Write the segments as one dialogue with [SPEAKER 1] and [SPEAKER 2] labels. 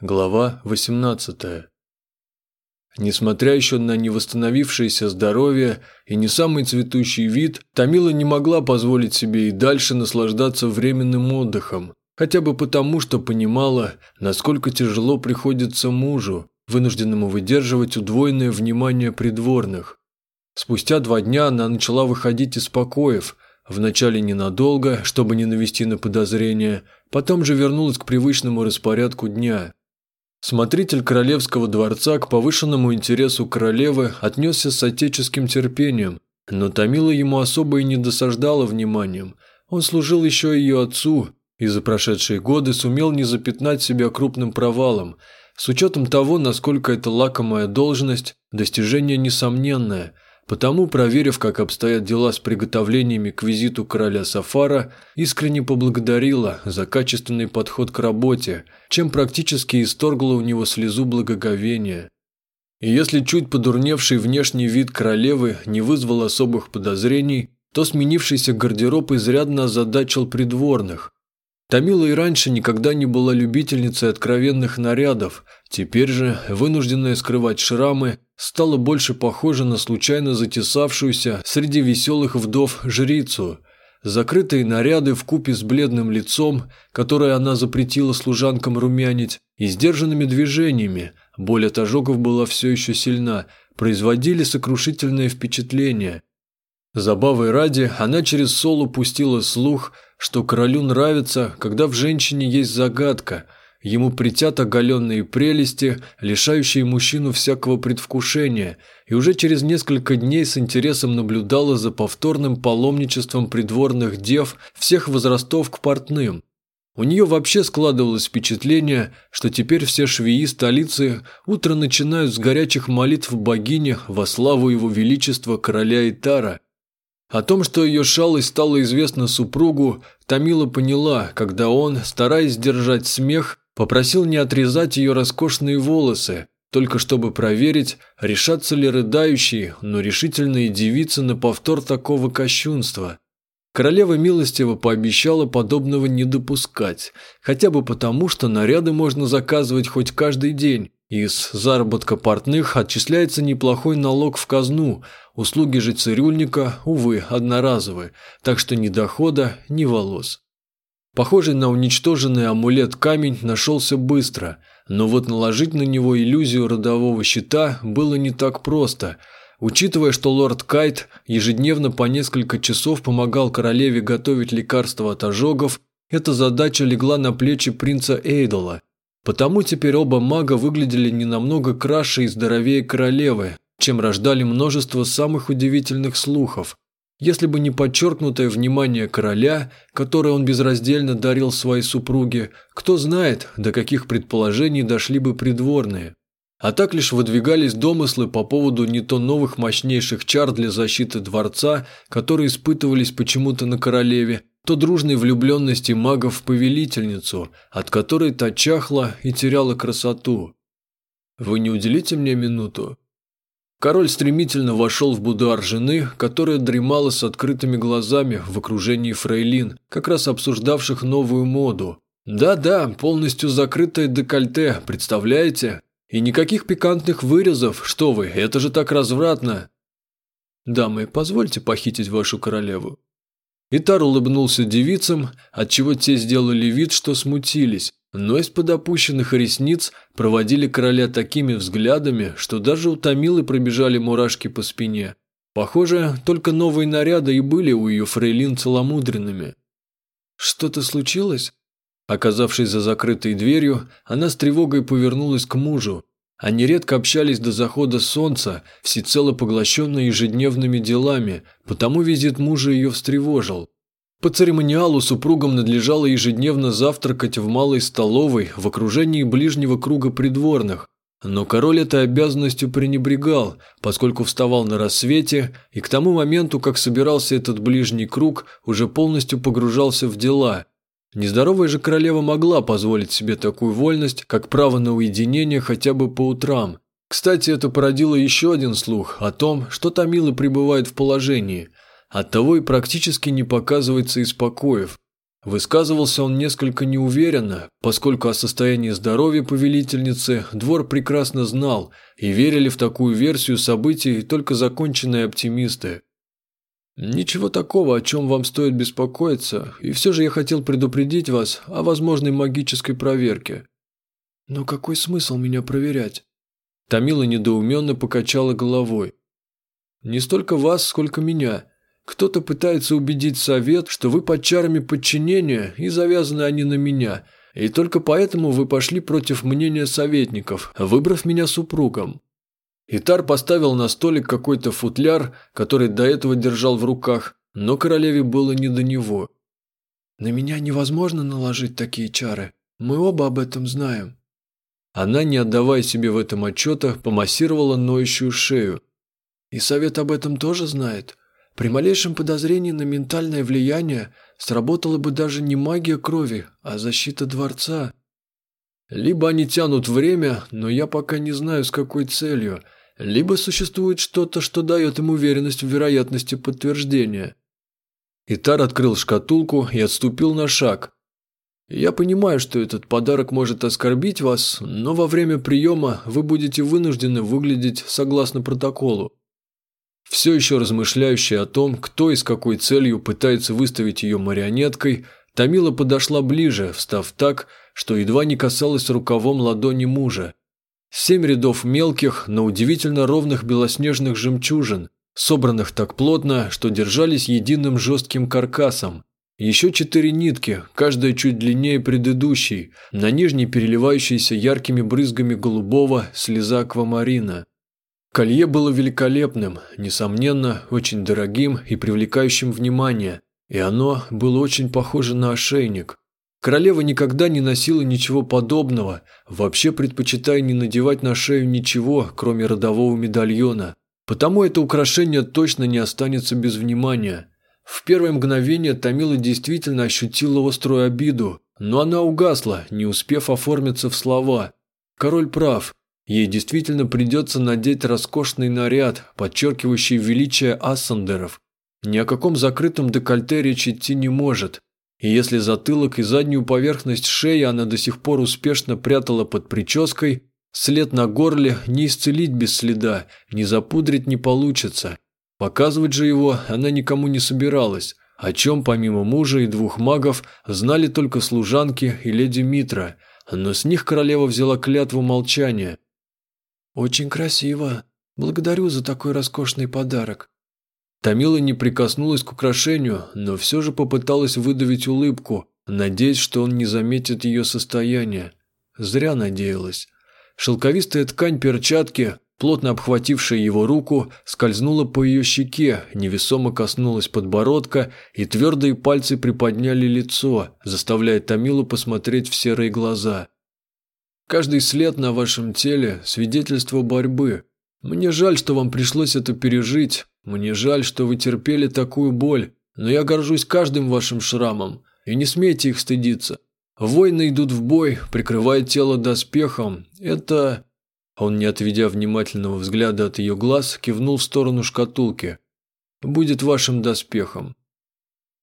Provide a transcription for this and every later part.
[SPEAKER 1] Глава 18. Несмотря еще на невосстановившееся здоровье и не самый цветущий вид, Тамила не могла позволить себе и дальше наслаждаться временным отдыхом, хотя бы потому, что понимала, насколько тяжело приходится мужу, вынужденному выдерживать удвоенное внимание придворных. Спустя два дня она начала выходить из покоев, вначале ненадолго, чтобы не навести на подозрения, потом же вернулась к привычному распорядку дня – Смотритель королевского дворца к повышенному интересу королевы отнесся с отеческим терпением, но Томила ему особо и не досаждала вниманием. Он служил еще ее отцу и за прошедшие годы сумел не запятнать себя крупным провалом. С учетом того, насколько эта лакомая должность – достижение несомненное – Потому, проверив, как обстоят дела с приготовлениями к визиту короля Сафара, искренне поблагодарила за качественный подход к работе, чем практически исторгла у него слезу благоговения. И если чуть подурневший внешний вид королевы не вызвал особых подозрений, то сменившийся гардероб изрядно озадачил придворных. Тамила и раньше никогда не была любительницей откровенных нарядов, теперь же, вынужденная скрывать шрамы, стала больше похожа на случайно затесавшуюся среди веселых вдов жрицу. Закрытые наряды в купе с бледным лицом, которое она запретила служанкам румянить, и сдержанными движениями, боль от ожогов была все еще сильна, производили сокрушительное впечатление. Забавой ради, она через солу пустила слух, что королю нравится, когда в женщине есть загадка – Ему притят оголенные прелести, лишающие мужчину всякого предвкушения, и уже через несколько дней с интересом наблюдала за повторным паломничеством придворных дев всех возрастов к портным. У нее вообще складывалось впечатление, что теперь все швеи столицы утро начинают с горячих молитв богине во славу его величества короля Итара. О том, что ее шалость стала известна супругу, Тамила поняла, когда он, стараясь сдержать смех, Попросил не отрезать ее роскошные волосы, только чтобы проверить, решатся ли рыдающие, но решительные девицы на повтор такого кощунства. Королева милостиво пообещала подобного не допускать, хотя бы потому, что наряды можно заказывать хоть каждый день, из заработка портных отчисляется неплохой налог в казну, услуги же цирюльника, увы, одноразовые, так что ни дохода, ни волос. Похожий на уничтоженный амулет камень нашелся быстро, но вот наложить на него иллюзию родового щита было не так просто. Учитывая, что лорд Кайт ежедневно по несколько часов помогал королеве готовить лекарства от ожогов, эта задача легла на плечи принца Эйдола. Потому теперь оба мага выглядели не намного краше и здоровее королевы, чем рождали множество самых удивительных слухов. Если бы не подчеркнутое внимание короля, которое он безраздельно дарил своей супруге, кто знает, до каких предположений дошли бы придворные. А так лишь выдвигались домыслы по поводу не то новых мощнейших чар для защиты дворца, которые испытывались почему-то на королеве, то дружной влюбленности магов в повелительницу, от которой та чахла и теряла красоту. «Вы не уделите мне минуту?» Король стремительно вошел в будуар жены, которая дремала с открытыми глазами в окружении фрейлин, как раз обсуждавших новую моду. Да-да, полностью закрытое декольте, представляете? И никаких пикантных вырезов, что вы, это же так развратно. Дамы, позвольте похитить вашу королеву. Итар улыбнулся девицам, отчего те сделали вид, что смутились, но из-под опущенных ресниц проводили короля такими взглядами, что даже у Томилы пробежали мурашки по спине. Похоже, только новые наряды и были у ее фрейлин целомудренными. «Что-то случилось?» Оказавшись за закрытой дверью, она с тревогой повернулась к мужу. Они редко общались до захода солнца, всецело поглощенные ежедневными делами, потому визит мужа ее встревожил. По церемониалу супругам надлежало ежедневно завтракать в малой столовой в окружении ближнего круга придворных, но король этой обязанностью пренебрегал, поскольку вставал на рассвете и к тому моменту, как собирался этот ближний круг, уже полностью погружался в дела. Нездоровая же королева могла позволить себе такую вольность, как право на уединение хотя бы по утрам. Кстати, это породило еще один слух о том, что Тамила пребывает в положении – Оттого и практически не показывается из покоев. Высказывался он несколько неуверенно, поскольку о состоянии здоровья повелительницы двор прекрасно знал и верили в такую версию событий только законченные оптимисты. «Ничего такого, о чем вам стоит беспокоиться, и все же я хотел предупредить вас о возможной магической проверке». «Но какой смысл меня проверять?» Тамила недоуменно покачала головой. «Не столько вас, сколько меня. Кто-то пытается убедить совет, что вы под чарами подчинения и завязаны они на меня, и только поэтому вы пошли против мнения советников, выбрав меня супругом». Итар поставил на столик какой-то футляр, который до этого держал в руках, но королеве было не до него. «На меня невозможно наложить такие чары. Мы оба об этом знаем». Она, не отдавая себе в этом отчета, помассировала ноющую шею. «И совет об этом тоже знает?» При малейшем подозрении на ментальное влияние сработала бы даже не магия крови, а защита дворца. Либо они тянут время, но я пока не знаю, с какой целью, либо существует что-то, что дает им уверенность в вероятности подтверждения. Итар открыл шкатулку и отступил на шаг. «Я понимаю, что этот подарок может оскорбить вас, но во время приема вы будете вынуждены выглядеть согласно протоколу. Все еще размышляющая о том, кто и с какой целью пытается выставить ее марионеткой, Тамила подошла ближе, встав так, что едва не касалась рукавом ладони мужа. Семь рядов мелких, но удивительно ровных белоснежных жемчужин, собранных так плотно, что держались единым жестким каркасом. Еще четыре нитки, каждая чуть длиннее предыдущей, на нижней переливающейся яркими брызгами голубого слеза аквамарина. Колье было великолепным, несомненно, очень дорогим и привлекающим внимание, и оно было очень похоже на ошейник. Королева никогда не носила ничего подобного, вообще предпочитая не надевать на шею ничего, кроме родового медальона. Потому это украшение точно не останется без внимания. В первое мгновение Тамила действительно ощутила острую обиду, но она угасла, не успев оформиться в слова. Король прав, Ей действительно придется надеть роскошный наряд, подчеркивающий величие ассандеров. Ни о каком закрытом декольте речь идти не может. И если затылок и заднюю поверхность шеи она до сих пор успешно прятала под прической, след на горле не исцелить без следа, не запудрить не получится. Показывать же его она никому не собиралась, о чем помимо мужа и двух магов знали только служанки и леди Митра, но с них королева взяла клятву молчания – «Очень красиво. Благодарю за такой роскошный подарок». Тамила не прикоснулась к украшению, но все же попыталась выдавить улыбку, надеясь, что он не заметит ее состояние. Зря надеялась. Шелковистая ткань перчатки, плотно обхватившая его руку, скользнула по ее щеке, невесомо коснулась подбородка, и твердые пальцы приподняли лицо, заставляя Тамилу посмотреть в серые глаза. Каждый след на вашем теле – свидетельство борьбы. Мне жаль, что вам пришлось это пережить. Мне жаль, что вы терпели такую боль. Но я горжусь каждым вашим шрамом. И не смейте их стыдиться. Воины идут в бой, прикрывая тело доспехом. Это... Он, не отведя внимательного взгляда от ее глаз, кивнул в сторону шкатулки. «Будет вашим доспехом».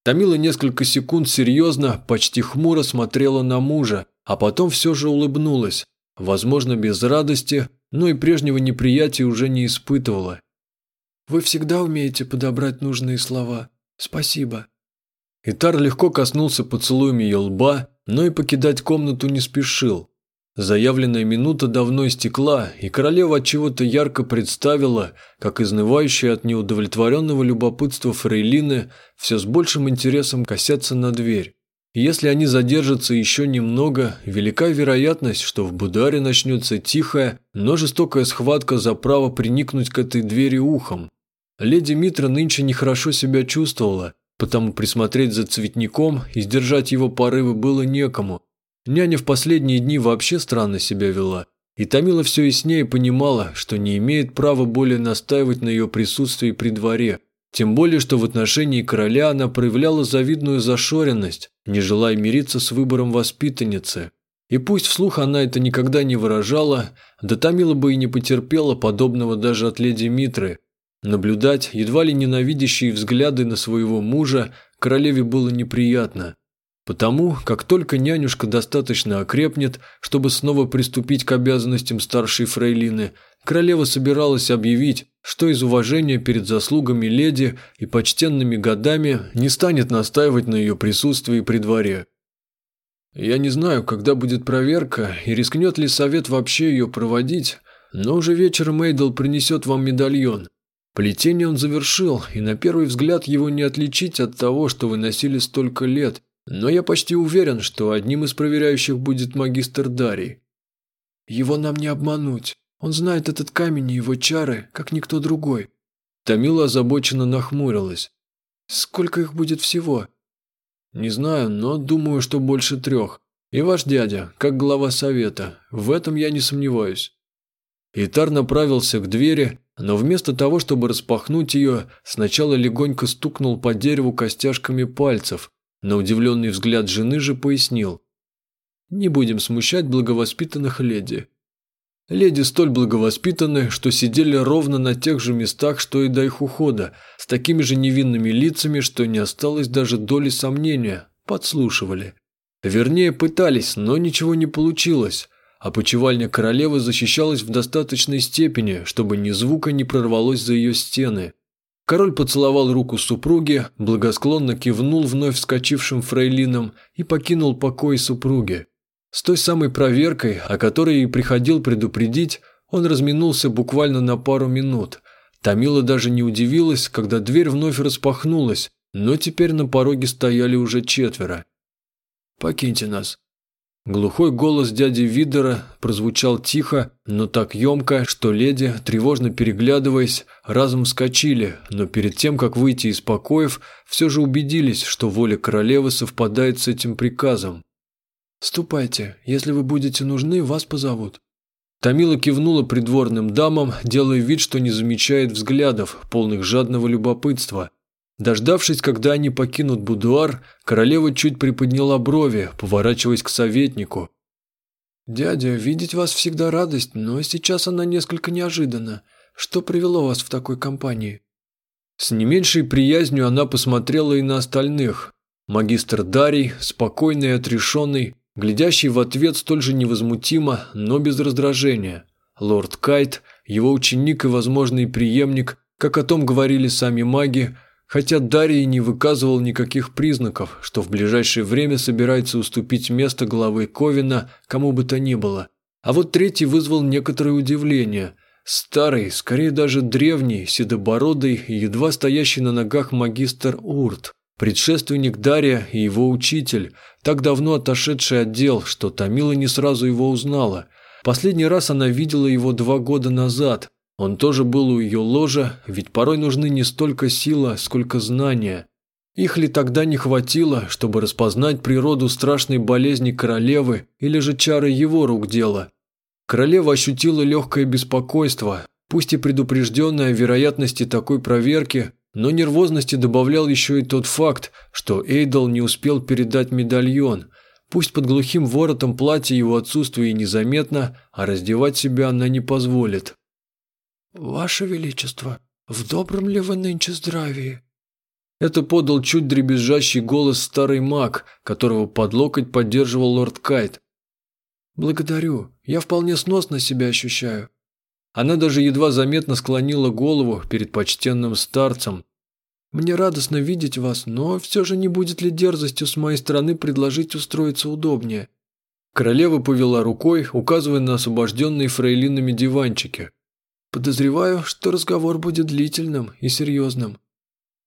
[SPEAKER 1] Тамила несколько секунд серьезно, почти хмуро смотрела на мужа, а потом все же улыбнулась, возможно, без радости, но и прежнего неприятия уже не испытывала. «Вы всегда умеете подобрать нужные слова. Спасибо». Итар легко коснулся поцелуем ее лба, но и покидать комнату не спешил. Заявленная минута давно истекла, и королева от чего-то ярко представила, как изнывающая от неудовлетворенного любопытства фрейлины все с большим интересом косятся на дверь если они задержатся еще немного, велика вероятность, что в Бударе начнется тихая, но жестокая схватка за право приникнуть к этой двери ухом. Леди Митра нынче нехорошо себя чувствовала, потому присмотреть за цветником и сдержать его порывы было некому. Няня в последние дни вообще странно себя вела, и Томила все яснее понимала, что не имеет права более настаивать на ее присутствии при дворе, тем более, что в отношении короля она проявляла завидную зашоренность, не желая мириться с выбором воспитанницы. И пусть вслух она это никогда не выражала, да Тамила бы и не потерпела подобного даже от леди Митры. Наблюдать едва ли ненавидящие взгляды на своего мужа королеве было неприятно. Потому, как только нянюшка достаточно окрепнет, чтобы снова приступить к обязанностям старшей фрейлины, королева собиралась объявить, что из уважения перед заслугами леди и почтенными годами не станет настаивать на ее присутствии при дворе. Я не знаю, когда будет проверка и рискнет ли совет вообще ее проводить, но уже вечером Эйдл принесет вам медальон. Плетение он завершил, и на первый взгляд его не отличить от того, что вы носили столько лет, но я почти уверен, что одним из проверяющих будет магистр Дарий. Его нам не обмануть. Он знает этот камень и его чары, как никто другой. Тамила озабоченно нахмурилась. Сколько их будет всего? Не знаю, но думаю, что больше трех. И ваш дядя, как глава совета. В этом я не сомневаюсь. Итар направился к двери, но вместо того, чтобы распахнуть ее, сначала легонько стукнул по дереву костяшками пальцев, на удивленный взгляд жены же пояснил. «Не будем смущать благовоспитанных леди. Леди столь благовоспитаны, что сидели ровно на тех же местах, что и до их ухода, с такими же невинными лицами, что не осталось даже доли сомнения, подслушивали. Вернее, пытались, но ничего не получилось, а почевальня королевы защищалась в достаточной степени, чтобы ни звука не прорвалось за ее стены. Король поцеловал руку супруги, благосклонно кивнул вновь вскочившим фрейлинам и покинул покой супруги. С той самой проверкой, о которой и приходил предупредить, он разминулся буквально на пару минут. Тамила даже не удивилась, когда дверь вновь распахнулась, но теперь на пороге стояли уже четверо. «Покиньте нас», Глухой голос дяди Видера прозвучал тихо, но так емко, что леди, тревожно переглядываясь, разом вскочили, но перед тем, как выйти из покоев, все же убедились, что воля королевы совпадает с этим приказом. «Ступайте, если вы будете нужны, вас позовут». Тамила кивнула придворным дамам, делая вид, что не замечает взглядов, полных жадного любопытства, Дождавшись, когда они покинут будуар, королева чуть приподняла брови, поворачиваясь к советнику. «Дядя, видеть вас всегда радость, но сейчас она несколько неожиданна. Что привело вас в такой компании?» С не меньшей приязнью она посмотрела и на остальных. Магистр Дарий, спокойный и отрешенный, глядящий в ответ столь же невозмутимо, но без раздражения. Лорд Кайт, его ученик и возможный преемник, как о том говорили сами маги, хотя Дарий не выказывал никаких признаков, что в ближайшее время собирается уступить место главы Ковина кому бы то ни было. А вот третий вызвал некоторое удивление. Старый, скорее даже древний, седобородый едва стоящий на ногах магистр Урт, предшественник Дария и его учитель, так давно отошедший от дел, что Тамила не сразу его узнала. Последний раз она видела его два года назад, он тоже был у ее ложа, ведь порой нужны не столько сила, сколько знания. Их ли тогда не хватило, чтобы распознать природу страшной болезни королевы или же чары его рук дело? Королева ощутила легкое беспокойство, пусть и предупрежденное о вероятности такой проверки, но нервозности добавлял еще и тот факт, что Эйдол не успел передать медальон. Пусть под глухим воротом платья его отсутствие незаметно, а раздевать себя она не позволит. «Ваше Величество, в добром ли вы нынче здравии?» Это подал чуть дребезжащий голос старый маг, которого под локоть поддерживал лорд Кайт. «Благодарю, я вполне сносно себя ощущаю». Она даже едва заметно склонила голову перед почтенным старцем. «Мне радостно видеть вас, но все же не будет ли дерзостью с моей стороны предложить устроиться удобнее?» Королева повела рукой, указывая на освобожденные фрейлинами диванчики. Подозреваю, что разговор будет длительным и серьезным.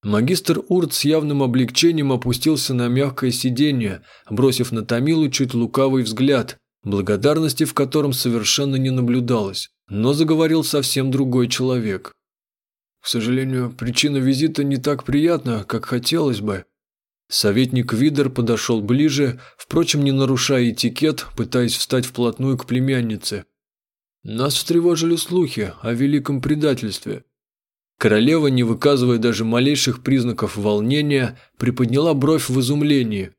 [SPEAKER 1] Магистр Урт с явным облегчением опустился на мягкое сиденье, бросив на Томилу чуть лукавый взгляд, благодарности в котором совершенно не наблюдалось, но заговорил совсем другой человек. «К сожалению, причина визита не так приятна, как хотелось бы». Советник Видер подошел ближе, впрочем, не нарушая этикет, пытаясь встать вплотную к племяннице, нас встревожили слухи о великом предательстве. Королева, не выказывая даже малейших признаков волнения, приподняла бровь в изумлении.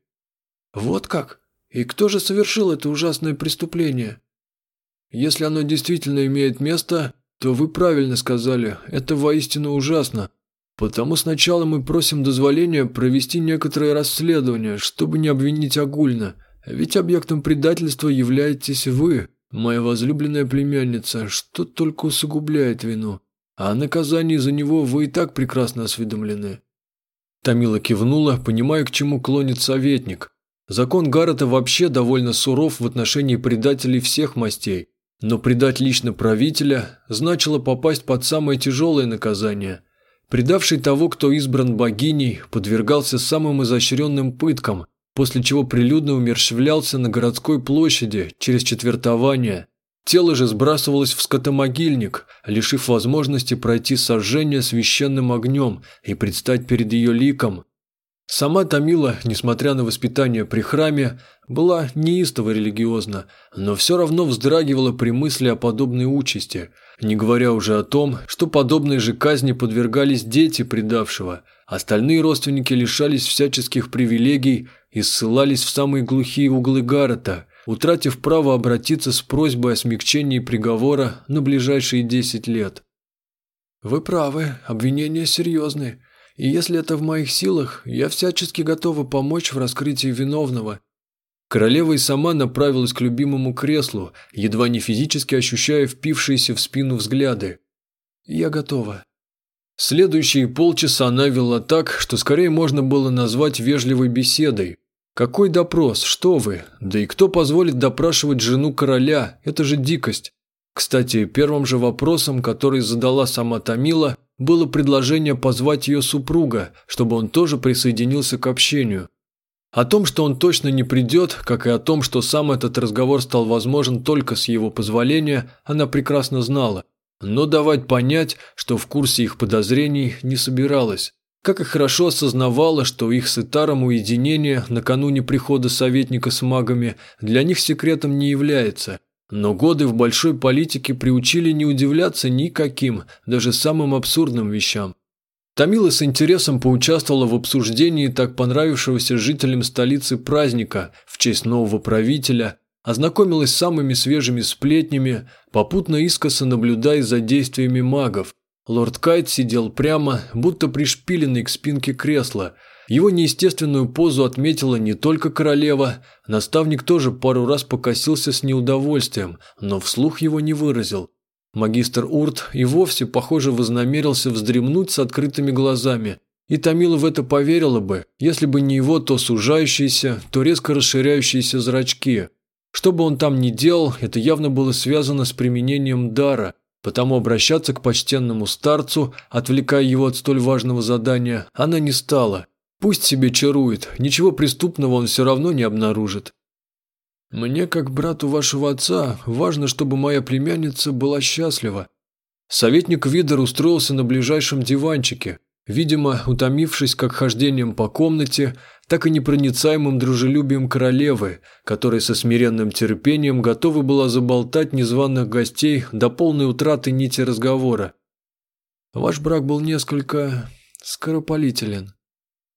[SPEAKER 1] «Вот как? И кто же совершил это ужасное преступление?» «Если оно действительно имеет место, то вы правильно сказали, это воистину ужасно. Потому сначала мы просим дозволения провести некоторое расследование, чтобы не обвинить огульно. Ведь объектом предательства являетесь вы, моя возлюбленная племянница, что только усугубляет вину. А о наказании за него вы и так прекрасно осведомлены». Тамила кивнула, понимая, к чему клонит советник. Закон Гаррета вообще довольно суров в отношении предателей всех мастей, но предать лично правителя значило попасть под самое тяжелое наказание – Предавший того, кто избран богиней, подвергался самым изощренным пыткам, после чего прилюдно умерщвлялся на городской площади через четвертование. Тело же сбрасывалось в скотомогильник, лишив возможности пройти сожжение священным огнем и предстать перед ее ликом. Сама Тамила, несмотря на воспитание при храме, была неистово религиозна, но все равно вздрагивала при мысли о подобной участи, не говоря уже о том, что подобной же казни подвергались дети предавшего, остальные родственники лишались всяческих привилегий и ссылались в самые глухие углы Гаррета, утратив право обратиться с просьбой о смягчении приговора на ближайшие 10 лет. «Вы правы, обвинения серьезные», и если это в моих силах, я всячески готова помочь в раскрытии виновного». Королева и сама направилась к любимому креслу, едва не физически ощущая впившиеся в спину взгляды. «Я готова». Следующие полчаса она вела так, что скорее можно было назвать вежливой беседой. Какой допрос, что вы? Да и кто позволит допрашивать жену короля? Это же дикость. Кстати, первым же вопросом, который задала сама Тамила, было предложение позвать ее супруга, чтобы он тоже присоединился к общению. О том, что он точно не придет, как и о том, что сам этот разговор стал возможен только с его позволения, она прекрасно знала. Но давать понять, что в курсе их подозрений, не собиралась. Как и хорошо осознавала, что их с Итаром уединение накануне прихода советника с магами для них секретом не является – но годы в большой политике приучили не удивляться никаким, даже самым абсурдным вещам. Тамила с интересом поучаствовала в обсуждении так понравившегося жителям столицы праздника в честь нового правителя, ознакомилась с самыми свежими сплетнями, попутно искоса наблюдая за действиями магов. Лорд Кайт сидел прямо, будто пришпиленный к спинке кресла – его неестественную позу отметила не только королева, наставник тоже пару раз покосился с неудовольствием, но вслух его не выразил. Магистр Урт и вовсе, похоже, вознамерился вздремнуть с открытыми глазами, и Томила в это поверила бы, если бы не его то сужающиеся, то резко расширяющиеся зрачки. Что бы он там ни делал, это явно было связано с применением дара, потому обращаться к почтенному старцу, отвлекая его от столь важного задания, она не стала. Пусть себе чарует, ничего преступного он все равно не обнаружит. Мне, как брату вашего отца, важно, чтобы моя племянница была счастлива. Советник Видер устроился на ближайшем диванчике, видимо, утомившись как хождением по комнате, так и непроницаемым дружелюбием королевы, которая со смиренным терпением готова была заболтать незваных гостей до полной утраты нити разговора. Ваш брак был несколько скоропалителен.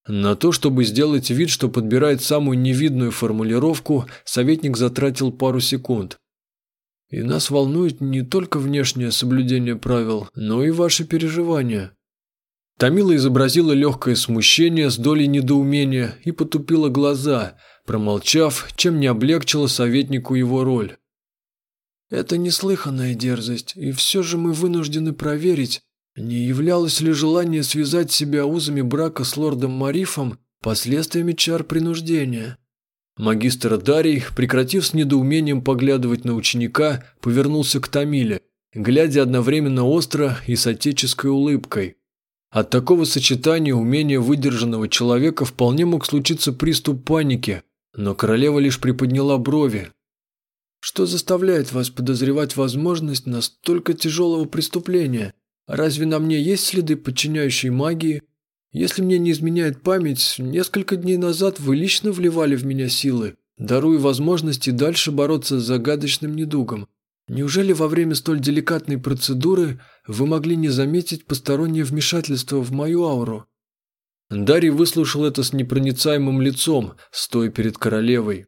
[SPEAKER 1] На то, чтобы сделать вид, что подбирает самую невидную формулировку, советник затратил пару секунд. И нас волнует не только внешнее соблюдение правил, но и ваши переживания. Тамила изобразила легкое смущение с долей недоумения и потупила глаза, промолчав, чем не облегчила советнику его роль. «Это неслыханная дерзость, и все же мы вынуждены проверить, не являлось ли желание связать себя узами брака с лордом Марифом последствиями чар принуждения? Магистр Дарий, прекратив с недоумением поглядывать на ученика, повернулся к Тамиле, глядя одновременно остро и с отеческой улыбкой. От такого сочетания умения выдержанного человека вполне мог случиться приступ паники, но королева лишь приподняла брови. «Что заставляет вас подозревать возможность настолько тяжелого преступления?» Разве на мне есть следы подчиняющей магии? Если мне не изменяет память, несколько дней назад вы лично вливали в меня силы, даруя возможности дальше бороться с загадочным недугом. Неужели во время столь деликатной процедуры вы могли не заметить постороннее вмешательство в мою ауру?» Дарий выслушал это с непроницаемым лицом, стоя перед королевой.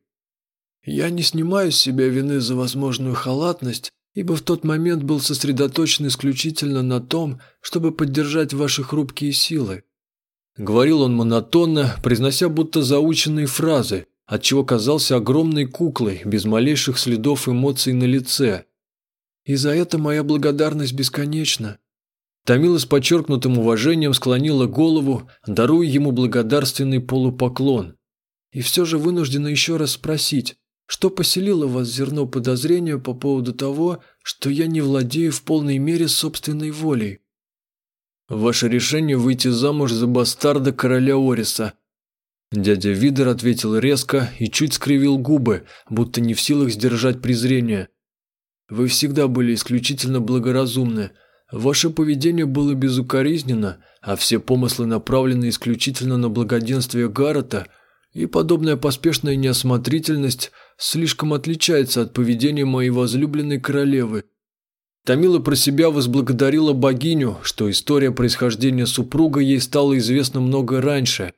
[SPEAKER 1] «Я не снимаю с себя вины за возможную халатность, ибо в тот момент был сосредоточен исключительно на том, чтобы поддержать ваши хрупкие силы. Говорил он монотонно, произнося будто заученные фразы, отчего казался огромной куклой, без малейших следов эмоций на лице. И за это моя благодарность бесконечна. Тамила с подчеркнутым уважением склонила голову, даруя ему благодарственный полупоклон. И все же вынуждена еще раз спросить, что поселило вас зерно подозрения по поводу того, что я не владею в полной мере собственной волей? Ваше решение выйти замуж за бастарда короля Ориса. Дядя Видер ответил резко и чуть скривил губы, будто не в силах сдержать презрение. Вы всегда были исключительно благоразумны. Ваше поведение было безукоризненно, а все помыслы направлены исключительно на благоденствие Гаррета, и подобная поспешная неосмотрительность слишком отличается от поведения моей возлюбленной королевы. Тамила про себя возблагодарила богиню, что история происхождения супруга ей стала известна много раньше.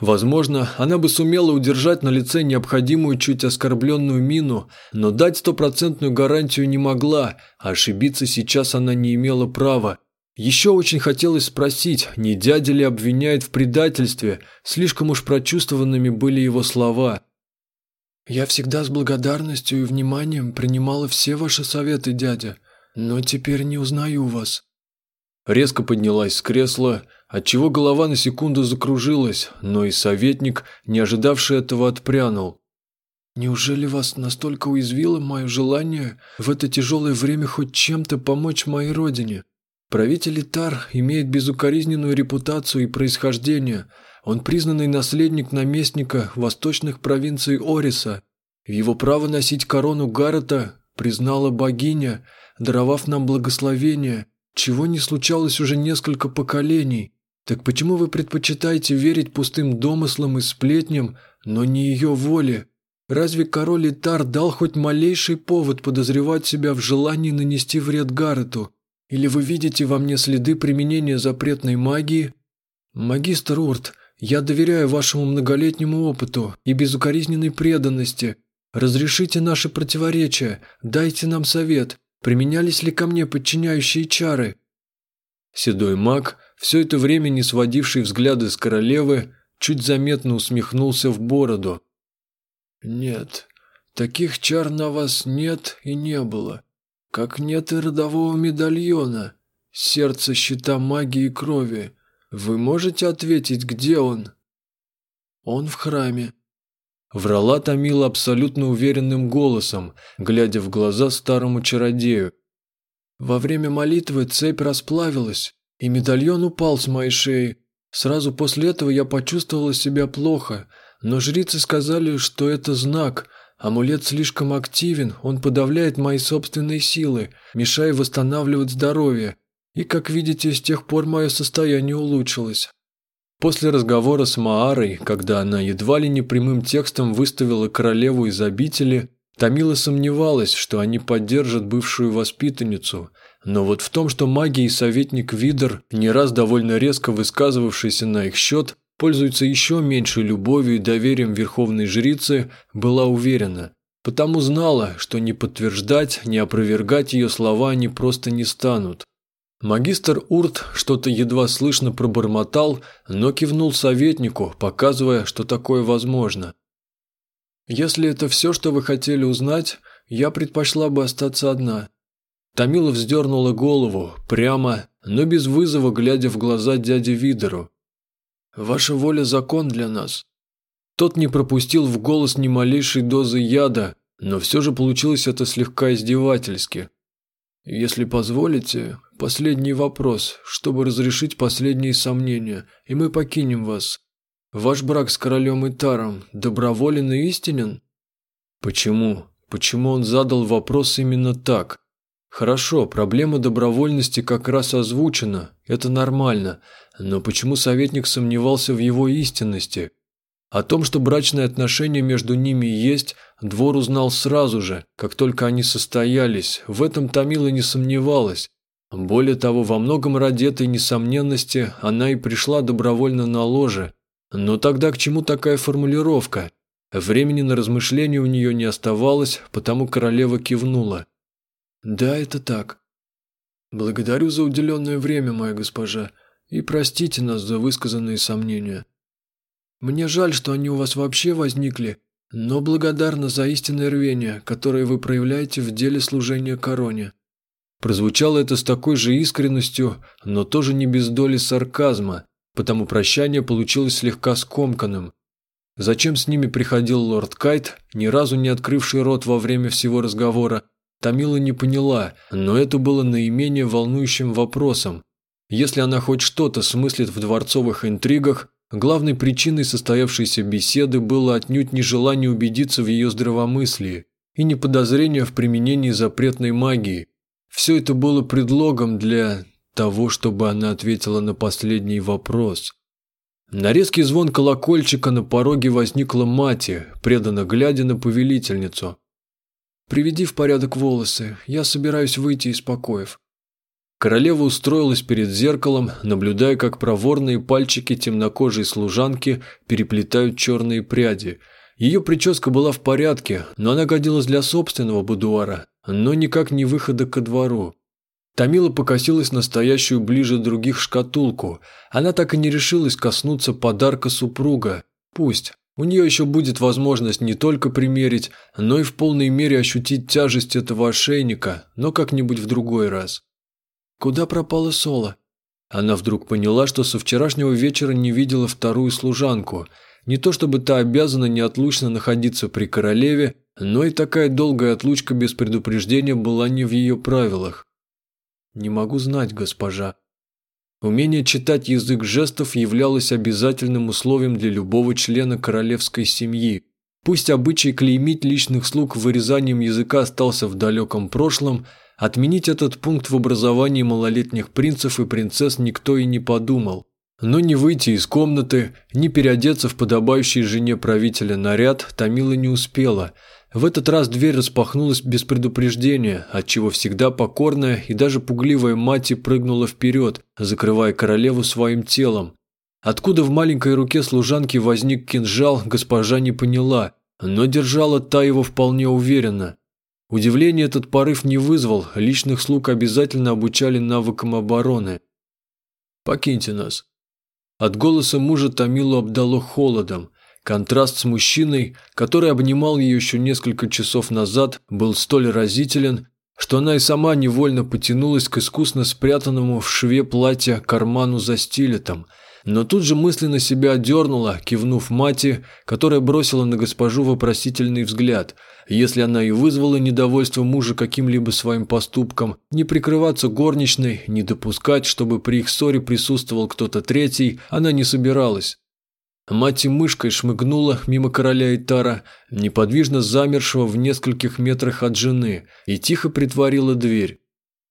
[SPEAKER 1] Возможно, она бы сумела удержать на лице необходимую чуть оскорбленную мину, но дать стопроцентную гарантию не могла, а ошибиться сейчас она не имела права. Еще очень хотелось спросить, не дядя ли обвиняет в предательстве, слишком уж прочувствованными были его слова. «Я всегда с благодарностью и вниманием принимала все ваши советы, дядя», но теперь не узнаю вас». Резко поднялась с кресла, отчего голова на секунду закружилась, но и советник, не ожидавший этого, отпрянул. «Неужели вас настолько уязвило мое желание в это тяжелое время хоть чем-то помочь моей родине? Правитель Итар имеет безукоризненную репутацию и происхождение. Он признанный наследник наместника восточных провинций Ориса. Его право носить корону Гаррета признала богиня – даровав нам благословение, чего не случалось уже несколько поколений. Так почему вы предпочитаете верить пустым домыслам и сплетням, но не ее воле? Разве король Итар дал хоть малейший повод подозревать себя в желании нанести вред Гаррету? Или вы видите во мне следы применения запретной магии? Магистр Урт, я доверяю вашему многолетнему опыту и безукоризненной преданности. Разрешите наши противоречия, дайте нам совет, Применялись ли ко мне подчиняющие чары? Седой маг, все это время не сводивший взгляды с королевы, чуть заметно усмехнулся в бороду. «Нет, таких чар на вас нет и не было, как нет и родового медальона, сердце щита магии и крови. Вы можете ответить, где он?» «Он в храме», Врала Томила абсолютно уверенным голосом, глядя в глаза старому чародею. Во время молитвы цепь расплавилась, и медальон упал с моей шеи. Сразу после этого я почувствовала себя плохо, но жрицы сказали, что это знак. Амулет слишком активен, он подавляет мои собственные силы, мешая восстанавливать здоровье. И, как видите, с тех пор мое состояние улучшилось. После разговора с Маарой, когда она едва ли не прямым текстом выставила королеву из обители, Тамила сомневалась, что они поддержат бывшую воспитанницу, но вот в том, что магия и советник Видер, не раз довольно резко высказывавшийся на их счет, пользуются еще меньшей любовью и доверием верховной жрицы, была уверена. Потому знала, что ни подтверждать, ни опровергать ее слова они просто не станут. Магистр Урт что-то едва слышно пробормотал, но кивнул советнику, показывая, что такое возможно. «Если это все, что вы хотели узнать, я предпочла бы остаться одна». Тамила вздернула голову, прямо, но без вызова, глядя в глаза дяде Видеру. «Ваша воля – закон для нас». Тот не пропустил в голос ни малейшей дозы яда, но все же получилось это слегка издевательски. «Если позволите, Последний вопрос, чтобы разрешить последние сомнения, и мы покинем вас. Ваш брак с королем Итаром доброволен и истинен? Почему? Почему он задал вопрос именно так? Хорошо, проблема добровольности как раз озвучена, это нормально, но почему советник сомневался в его истинности? О том, что брачные отношения между ними есть, двор узнал сразу же, как только они состоялись, в этом Томила не сомневалась. Более того, во многом ради этой несомненности она и пришла добровольно на ложе. Но тогда к чему такая формулировка? Времени на размышления у нее не оставалось, потому королева кивнула. Да, это так. Благодарю за уделенное время, моя госпожа, и простите нас за высказанные сомнения. Мне жаль, что они у вас вообще возникли, но благодарна за истинное рвение, которое вы проявляете в деле служения короне. Прозвучало это с такой же искренностью, но тоже не без доли сарказма, потому прощание получилось слегка скомканным. Зачем с ними приходил лорд Кайт, ни разу не открывший рот во время всего разговора, Тамила не поняла, но это было наименее волнующим вопросом. Если она хоть что-то смыслит в дворцовых интригах, главной причиной состоявшейся беседы было отнюдь не желание убедиться в ее здравомыслии и не подозрение в применении запретной магии. Все это было предлогом для того, чтобы она ответила на последний вопрос. На резкий звон колокольчика на пороге возникла мати, преданно глядя на повелительницу. «Приведи в порядок волосы, я собираюсь выйти из покоев». Королева устроилась перед зеркалом, наблюдая, как проворные пальчики темнокожей служанки переплетают черные пряди. Ее прическа была в порядке, но она годилась для собственного будуара, но никак не выхода ко двору. Тамила покосилась настоящую ближе других шкатулку. Она так и не решилась коснуться подарка супруга. Пусть. У нее еще будет возможность не только примерить, но и в полной мере ощутить тяжесть этого ошейника, но как-нибудь в другой раз. Куда пропала Соло? Она вдруг поняла, что со вчерашнего вечера не видела вторую служанку. Не то чтобы та обязана неотлучно находиться при королеве, но и такая долгая отлучка без предупреждения была не в ее правилах. «Не могу знать, госпожа», Умение читать язык жестов являлось обязательным условием для любого члена королевской семьи. Пусть обычай клеймить личных слуг вырезанием языка остался в далеком прошлом, отменить этот пункт в образовании малолетних принцев и принцесс никто и не подумал. Но не выйти из комнаты, не переодеться в подобающий жене правителя наряд Томила не успела – в этот раз дверь распахнулась без предупреждения, отчего всегда покорная и даже пугливая мать прыгнула вперед, закрывая королеву своим телом. Откуда в маленькой руке служанки возник кинжал, госпожа не поняла, но держала та его вполне уверенно. Удивление этот порыв не вызвал, личных слуг обязательно обучали навыкам обороны. «Покиньте нас». От голоса мужа Томилу обдало холодом – Контраст с мужчиной, который обнимал ее еще несколько часов назад, был столь разителен, что она и сама невольно потянулась к искусно спрятанному в шве платья карману за стилетом, но тут же мысленно себя одернула, кивнув мати, которая бросила на госпожу вопросительный взгляд. Если она и вызвала недовольство мужа каким-либо своим поступком, не прикрываться горничной, не допускать, чтобы при их ссоре присутствовал кто-то третий, она не собиралась. Мать мышкой шмыгнула мимо короля Итара, неподвижно замершего в нескольких метрах от жены, и тихо притворила дверь.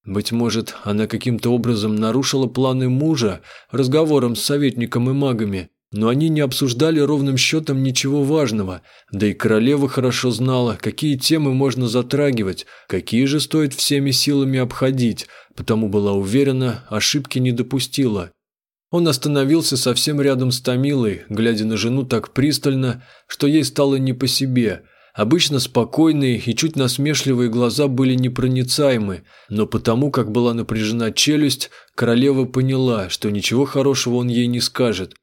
[SPEAKER 1] Быть может, она каким-то образом нарушила планы мужа разговором с советником и магами, но они не обсуждали ровным счетом ничего важного, да и королева хорошо знала, какие темы можно затрагивать, какие же стоит всеми силами обходить, потому была уверена, ошибки не допустила. Он остановился совсем рядом с Томилой, глядя на жену так пристально, что ей стало не по себе. Обычно спокойные и чуть насмешливые глаза были непроницаемы, но потому, как была напряжена челюсть, королева поняла, что ничего хорошего он ей не скажет.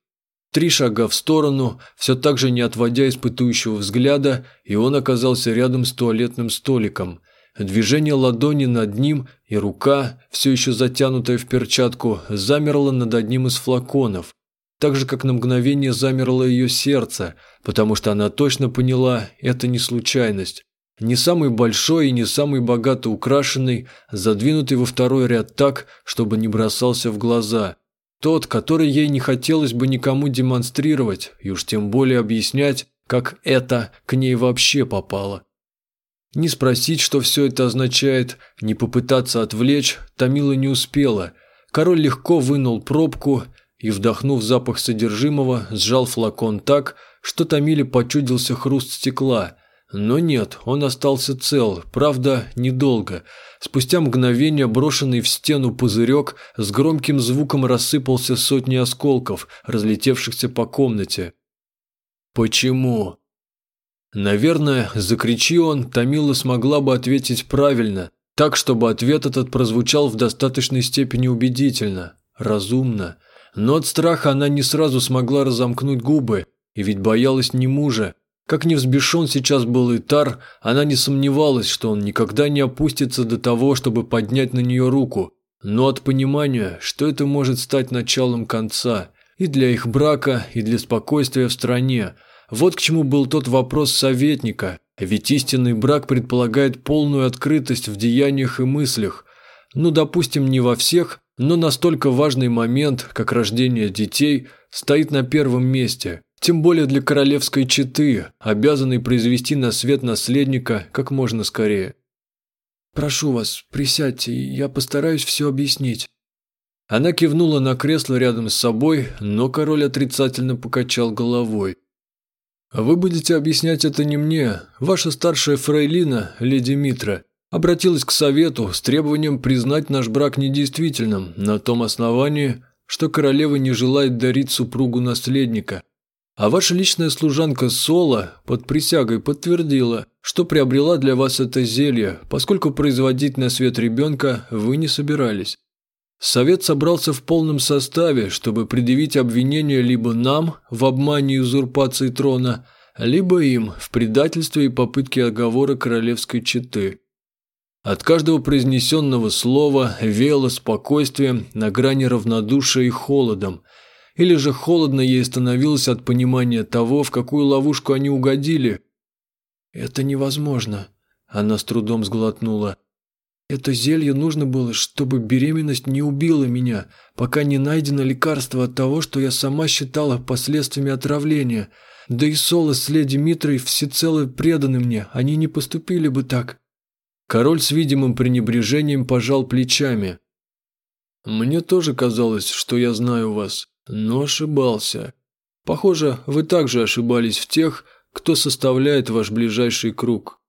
[SPEAKER 1] Три шага в сторону, все так же не отводя испытующего взгляда, и он оказался рядом с туалетным столиком. Движение ладони над ним и рука, все еще затянутая в перчатку, замерла над одним из флаконов. Так же, как на мгновение замерло ее сердце, потому что она точно поняла, это не случайность. Не самый большой и не самый богато украшенный, задвинутый во второй ряд так, чтобы не бросался в глаза. Тот, который ей не хотелось бы никому демонстрировать, и уж тем более объяснять, как это к ней вообще попало. Не спросить, что все это означает, не попытаться отвлечь, Томила не успела. Король легко вынул пробку и, вдохнув запах содержимого, сжал флакон так, что Томиле почудился хруст стекла. Но нет, он остался цел, правда, недолго. Спустя мгновение брошенный в стену пузырек с громким звуком рассыпался сотни осколков, разлетевшихся по комнате. «Почему?» Наверное, закричи он, Томила смогла бы ответить правильно, Так, чтобы ответ этот прозвучал в достаточной степени убедительно, разумно. Но от страха она не сразу смогла разомкнуть губы, и ведь боялась не мужа. Как не взбешен сейчас был Итар, она не сомневалась, что он никогда не опустится до того, чтобы поднять на нее руку. Но от понимания, что это может стать началом конца, и для их брака, и для спокойствия в стране. Вот к чему был тот вопрос советника, ведь истинный брак предполагает полную открытость в деяниях и мыслях. Ну, допустим, не во всех, но настолько важный момент, как рождение детей, стоит на первом месте. Тем более для королевской четы, обязанной произвести на свет наследника как можно скорее. «Прошу вас, присядьте, я постараюсь все объяснить». Она кивнула на кресло рядом с собой, но король отрицательно покачал головой. «Вы будете объяснять это не мне. Ваша старшая фрейлина, леди Митра, обратилась к совету с требованием признать наш брак недействительным на том основании, что королева не желает дарить супругу наследника. А ваша личная служанка Соло под присягой подтвердила, что приобрела для вас это зелье, поскольку производить на свет ребенка вы не собирались. Совет собрался в полном составе, чтобы предъявить обвинение либо нам в обмане и узурпации трона, либо им в предательстве и попытке оговора королевской четы. От каждого произнесенного слова веяло спокойствием на грани равнодушия и холодом – или же холодно ей становилось от понимания того, в какую ловушку они угодили. «Это невозможно», – она с трудом сглотнула. «Это зелье нужно было, чтобы беременность не убила меня, пока не найдено лекарство от того, что я сама считала последствиями отравления. Да и Соло с леди Митрой всецело преданы мне, они не поступили бы так». Король с видимым пренебрежением пожал плечами. «Мне тоже казалось, что я знаю вас но ошибался. Похоже, вы также ошибались в тех, кто составляет ваш ближайший круг.